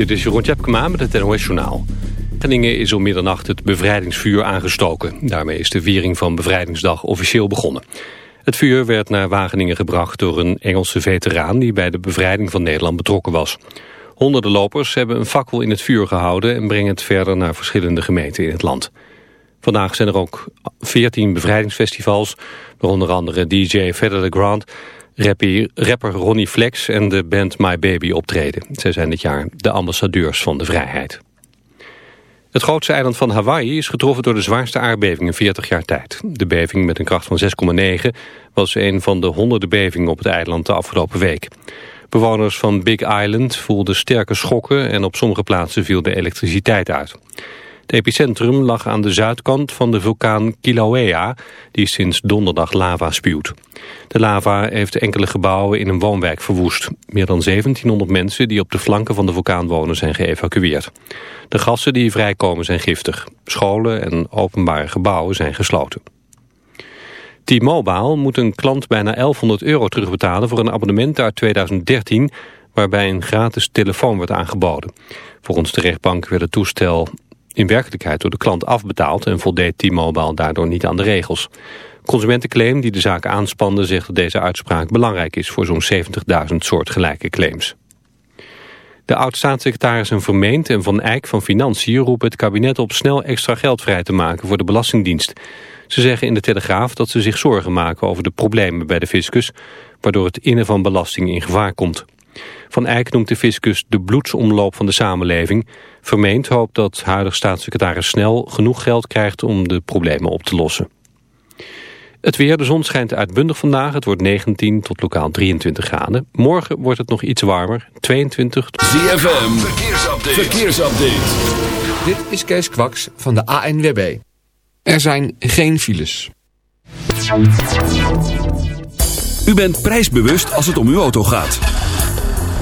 Dit is Jeroen Tjepkema met het NOS Journaal. Wageningen is om middernacht het bevrijdingsvuur aangestoken. Daarmee is de viering van Bevrijdingsdag officieel begonnen. Het vuur werd naar Wageningen gebracht door een Engelse veteraan... die bij de bevrijding van Nederland betrokken was. Honderden lopers hebben een fakkel in het vuur gehouden... en brengen het verder naar verschillende gemeenten in het land. Vandaag zijn er ook 14 bevrijdingsfestivals... waar onder andere DJ Fedder Grant rapper Ronnie Flex en de band My Baby optreden. Zij zijn dit jaar de ambassadeurs van de vrijheid. Het grootste eiland van Hawaii is getroffen door de zwaarste aardbeving in 40 jaar tijd. De beving met een kracht van 6,9 was een van de honderden bevingen op het eiland de afgelopen week. Bewoners van Big Island voelden sterke schokken en op sommige plaatsen viel de elektriciteit uit. Het epicentrum lag aan de zuidkant van de vulkaan Kilauea, die sinds donderdag lava spuwt. De lava heeft enkele gebouwen in een woonwijk verwoest. Meer dan 1700 mensen die op de flanken van de vulkaan wonen zijn geëvacueerd. De gassen die vrijkomen zijn giftig. Scholen en openbare gebouwen zijn gesloten. T-Mobile moet een klant bijna 1100 euro terugbetalen voor een abonnement uit 2013 waarbij een gratis telefoon werd aangeboden. Volgens de rechtbank werd het toestel in werkelijkheid door de klant afbetaald en voldeed T-Mobile daardoor niet aan de regels. Consumentenclaim die de zaak aanspande zegt dat deze uitspraak belangrijk is voor zo'n 70.000 soortgelijke claims. De oud-staatssecretaris en Vermeend en Van Eyck van Financiën roepen het kabinet op snel extra geld vrij te maken voor de Belastingdienst. Ze zeggen in de Telegraaf dat ze zich zorgen maken over de problemen bij de fiscus, waardoor het innen van belasting in gevaar komt. Van Eyck noemt de fiscus de bloedsomloop van de samenleving. Vermeend hoopt dat huidig staatssecretaris snel genoeg geld krijgt om de problemen op te lossen. Het weer, de zon schijnt uitbundig vandaag. Het wordt 19 tot lokaal 23 graden. Morgen wordt het nog iets warmer, 22 tot... ZFM, verkeersupdate. verkeersupdate. Dit is Kees Kwaks van de ANWB. Er zijn geen files. U bent prijsbewust als het om uw auto gaat.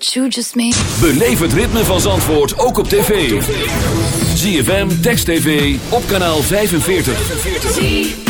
what het ritme van Zandvoort ook op tv. GFM Text TV, op kanaal 45.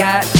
Yeah.